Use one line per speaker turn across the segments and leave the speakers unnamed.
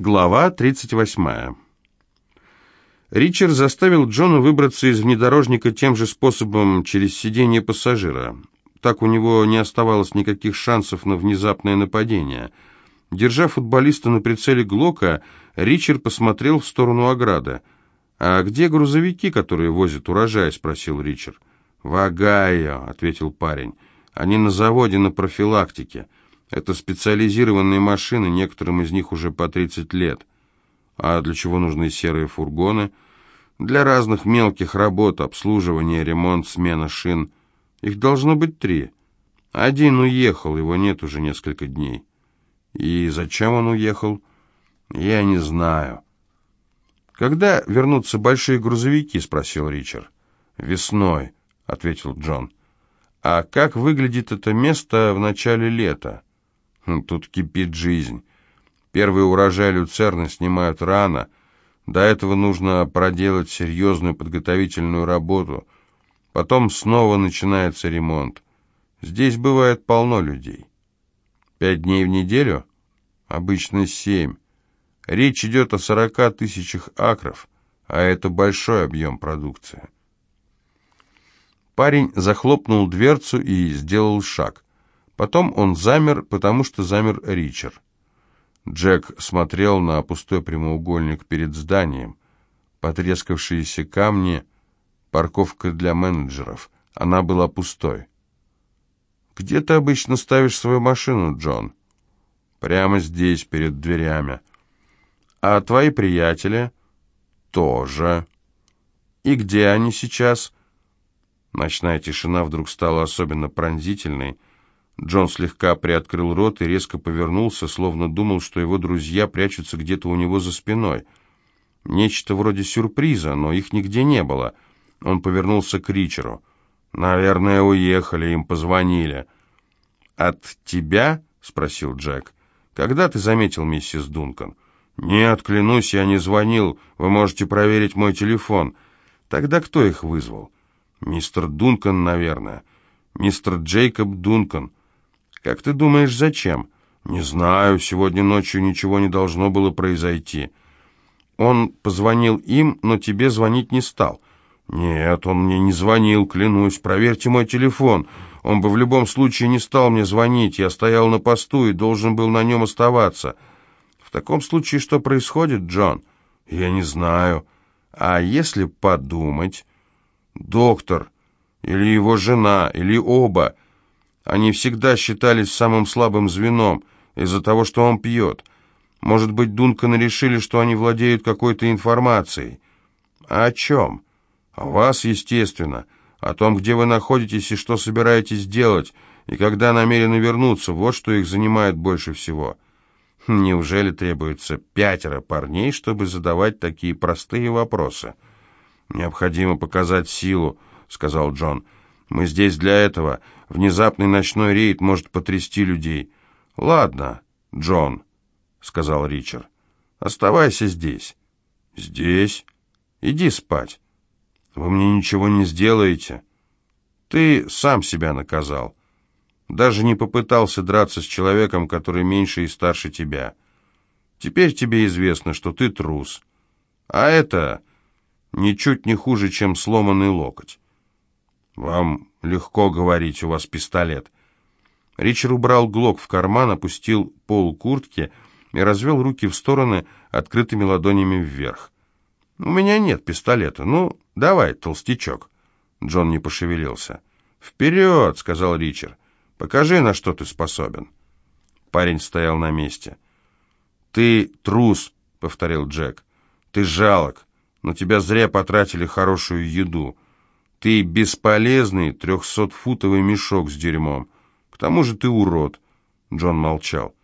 Глава 38. Ричард заставил Джона выбраться из внедорожника тем же способом через сиденье пассажира. Так у него не оставалось никаких шансов на внезапное нападение. Держа футболиста на прицеле Глока, Ричард посмотрел в сторону ограды. «А где грузовики, которые возят урожай?» — спросил Ричард. «В Огайо», — ответил парень. «Они на заводе на профилактике». Это специализированные машины, некоторым из них уже по 30 лет. А для чего нужны серые фургоны? Для разных мелких работ, обслуживания, ремонт, смена шин. Их должно быть три. Один уехал, его нет уже несколько дней. И зачем он уехал? Я не знаю. «Когда вернутся большие грузовики?» — спросил Ричард. «Весной», — ответил Джон. «А как выглядит это место в начале лета?» Хм, тут кипит жизнь. Первый урожай люцерны снимают рано. До этого нужно проделать серьезную подготовительную работу. Потом снова начинается ремонт. Здесь бывает полно людей. Пять дней в неделю? Обычно семь. Речь идет о сорока тысячах акров, а это большой объем продукции. Парень захлопнул дверцу и сделал шаг. Потом он замер, потому что замер Ричард. Джек смотрел на пустой прямоугольник перед зданием. Потрескавшиеся камни, парковка для менеджеров. Она была пустой. «Где ты обычно ставишь свою машину, Джон?» «Прямо здесь, перед дверями». «А твои приятели?» «Тоже». «И где они сейчас?» Ночная тишина вдруг стала особенно пронзительной. Джон слегка приоткрыл рот и резко повернулся, словно думал, что его друзья прячутся где-то у него за спиной. Нечто вроде сюрприза, но их нигде не было. Он повернулся к Ричеру. «Наверное, уехали, им позвонили». «От тебя?» — спросил Джек. «Когда ты заметил миссис Дункан?» «Нет, клянусь, я не звонил. Вы можете проверить мой телефон». «Тогда кто их вызвал?» «Мистер Дункан, наверное. Мистер Джейкоб Дункан». «Как ты думаешь, зачем?» «Не знаю, сегодня ночью ничего не должно было произойти». «Он позвонил им, но тебе звонить не стал». «Нет, он мне не звонил, клянусь. Проверьте мой телефон. Он бы в любом случае не стал мне звонить. Я стоял на посту и должен был на нем оставаться». «В таком случае что происходит, Джон?» «Я не знаю». «А если подумать?» «Доктор, или его жена, или оба...» Они всегда считались самым слабым звеном из-за того, что он пьет. Может быть, Дунканы решили, что они владеют какой-то информацией. А о чем? О вас, естественно. О том, где вы находитесь и что собираетесь делать, и когда намерены вернуться. Вот что их занимает больше всего. Хм, неужели требуется пятеро парней, чтобы задавать такие простые вопросы? «Необходимо показать силу», — сказал Джон. Мы здесь для этого. Внезапный ночной рейд может потрясти людей. Ладно, Джон, сказал Ричард. Оставайся здесь. Здесь? Иди спать. Вы мне ничего не сделаете. Ты сам себя наказал. Даже не попытался драться с человеком, который меньше и старше тебя. Теперь тебе известно, что ты трус. А это ничуть не хуже, чем сломанный локоть. «Вам легко говорить, у вас пистолет». Ричард убрал глок в карман, опустил пол куртки и развел руки в стороны открытыми ладонями вверх. «У меня нет пистолета. Ну, давай, толстячок». Джон не пошевелился. «Вперед!» — сказал Ричард. «Покажи, на что ты способен». Парень стоял на месте. «Ты трус», — повторил Джек. «Ты жалок, но тебя зря потратили хорошую еду». Ты бесполезный трехсотфутовый мешок с дерьмом. К тому же ты урод. Джон молчал.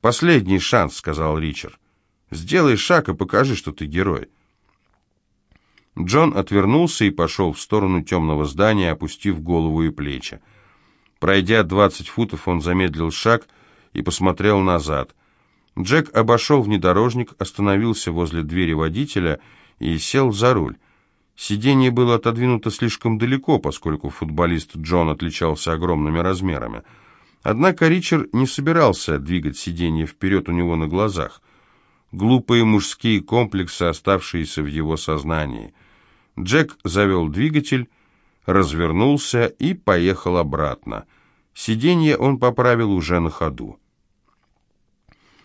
«Последний шанс», — сказал Ричард. «Сделай шаг и покажи, что ты герой». Джон отвернулся и пошел в сторону темного здания, опустив голову и плечи. Пройдя двадцать футов, он замедлил шаг и посмотрел назад. Джек обошел внедорожник, остановился возле двери водителя и сел за руль. Сиденье было отодвинуто слишком далеко, поскольку футболист Джон отличался огромными размерами. Однако Ричард не собирался двигать сиденье вперед у него на глазах. глупые мужские комплексы, оставшиеся в его сознании. Джек завел двигатель, развернулся и поехал обратно. Сиденье он поправил уже на ходу.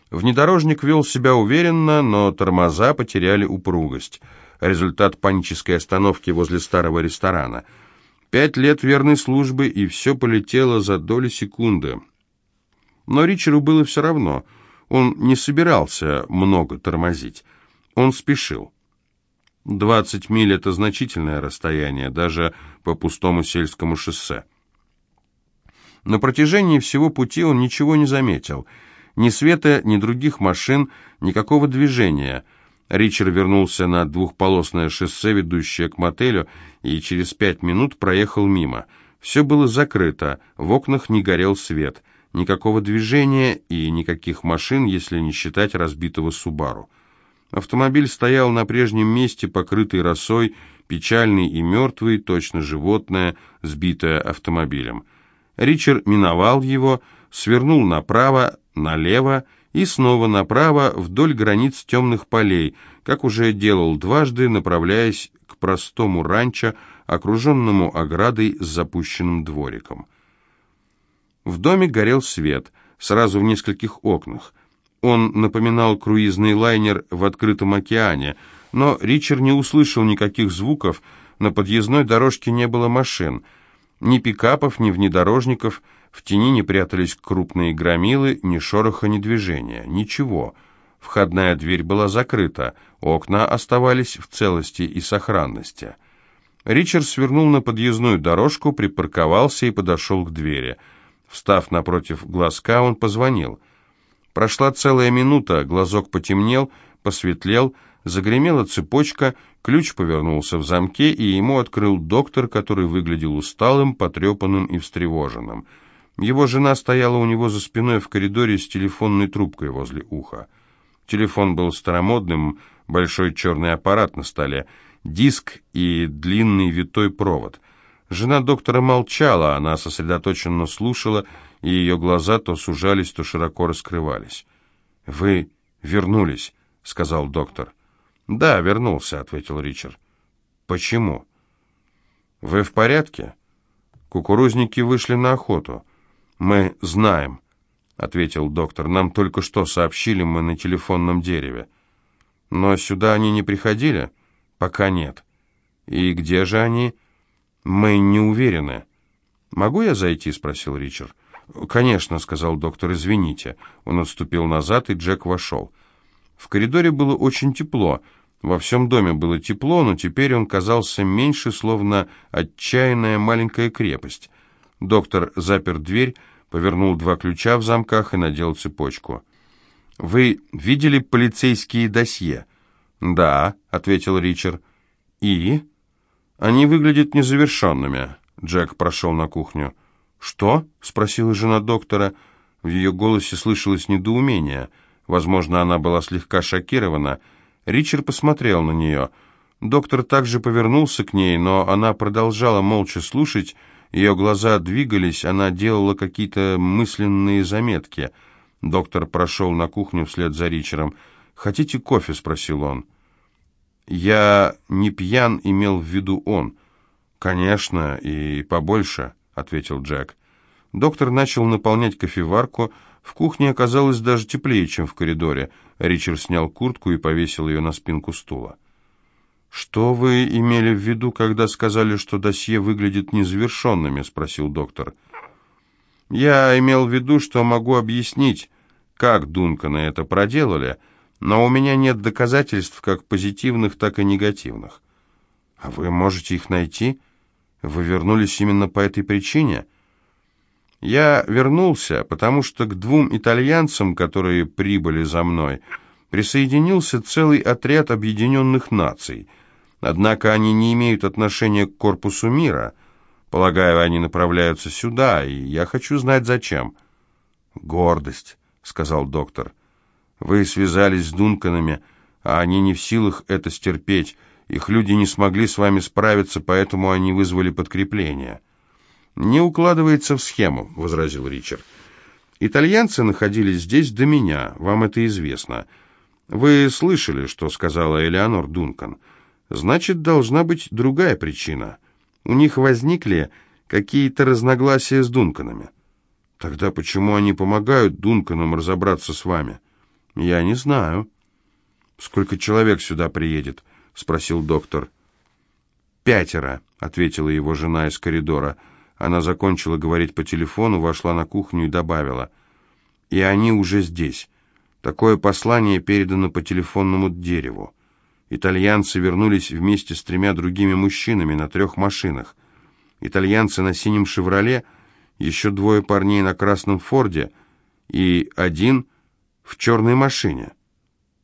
Внедорожник вел себя уверенно, но тормоза потеряли упругость. Результат панической остановки возле старого ресторана. Пять лет верной службы, и все полетело за доли секунды. Но Ричеру было все равно. Он не собирался много тормозить. Он спешил. Двадцать миль — это значительное расстояние, даже по пустому сельскому шоссе. На протяжении всего пути он ничего не заметил — ни света, ни других машин, никакого движения. Ричард вернулся на двухполосное шоссе, ведущее к мотелю, и через пять минут проехал мимо. Все было закрыто, в окнах не горел свет. Никакого движения и никаких машин, если не считать разбитого Субару. Автомобиль стоял на прежнем месте, покрытый росой, печальный и мертвый, точно животное, сбитое автомобилем. Ричард миновал его, свернул направо, налево и снова направо вдоль границ темных полей, как уже делал дважды, направляясь к простому ранчо, окруженному оградой с запущенным двориком. В доме горел свет, сразу в нескольких окнах. Он напоминал круизный лайнер в открытом океане, но Ричард не услышал никаких звуков, на подъездной дорожке не было машин, ни пикапов, ни внедорожников – в тени не прятались крупные громилы, ни шороха, ни движения, ничего. Входная дверь была закрыта, окна оставались в целости и сохранности. Ричард свернул на подъездную дорожку, припарковался и подошел к двери. Встав напротив глазка, он позвонил. Прошла целая минута, глазок потемнел, посветлел, загремела цепочка, ключ повернулся в замке, и ему открыл доктор, который выглядел усталым, потрепанным и встревоженным. Его жена стояла у него за спиной в коридоре с телефонной трубкой возле уха. Телефон был старомодным, большой черный аппарат на столе, диск и длинный витой провод. Жена доктора молчала, она сосредоточенно слушала, и ее глаза то сужались, то широко раскрывались. «Вы вернулись», — сказал доктор. «Да, вернулся», — ответил Ричард. «Почему?» «Вы в порядке?» Кукурузники вышли на охоту. «Мы знаем», — ответил доктор. «Нам только что сообщили мы на телефонном дереве». «Но сюда они не приходили?» «Пока нет». «И где же они?» «Мы не уверены». «Могу я зайти?» — спросил Ричард. «Конечно», — сказал доктор, — «извините». Он отступил назад, и Джек вошел. В коридоре было очень тепло. Во всем доме было тепло, но теперь он казался меньше, словно отчаянная маленькая крепость. Доктор запер дверь, повернул два ключа в замках и надел цепочку. «Вы видели полицейские досье?» «Да», — ответил Ричард. «И?» «Они выглядят незавершенными». Джек прошел на кухню. «Что?» — спросила жена доктора. В ее голосе слышалось недоумение. Возможно, она была слегка шокирована. Ричард посмотрел на нее. Доктор также повернулся к ней, но она продолжала молча слушать, ее глаза двигались, она делала какие-то мысленные заметки. Доктор прошел на кухню вслед за Ричером. «Хотите кофе?» — спросил он. «Я не пьян, имел в виду он». «Конечно, и побольше», — ответил Джек. Доктор начал наполнять кофеварку. В кухне оказалось даже теплее, чем в коридоре. Ричард снял куртку и повесил ее на спинку стула. «Что вы имели в виду, когда сказали, что досье выглядит незавершенными?» — спросил доктор. «Я имел в виду, что могу объяснить, как Дунканы это проделали, но у меня нет доказательств как позитивных, так и негативных». «А вы можете их найти? Вы вернулись именно по этой причине?» «Я вернулся, потому что к двум итальянцам, которые прибыли за мной, присоединился целый отряд объединенных наций». Однако они не имеют отношения к корпусу мира. Полагаю, они направляются сюда, и я хочу знать, зачем». «Гордость», — сказал доктор. «Вы связались с Дунканами, а они не в силах это стерпеть. Их люди не смогли с вами справиться, поэтому они вызвали подкрепление». «Не укладывается в схему», — возразил Ричард. «Итальянцы находились здесь до меня, вам это известно. Вы слышали, что сказала Элеонор Дункан. Значит, должна быть другая причина. У них возникли какие-то разногласия с Дунканами. Тогда почему они помогают Дунканам разобраться с вами? Я не знаю. Сколько человек сюда приедет? спросил доктор. Пятеро, ответила его жена из коридора. Она закончила говорить по телефону, вошла на кухню и добавила: "И они уже здесь. Такое послание передано по телефонному дереву. Итальянцы вернулись вместе с тремя другими мужчинами на трех машинах. Итальянцы на синем «Шевроле», еще двое парней на красном «Форде» и один в черной машине.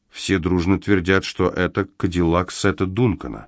Все дружно твердят, что это Кадиллак Сета Дункана.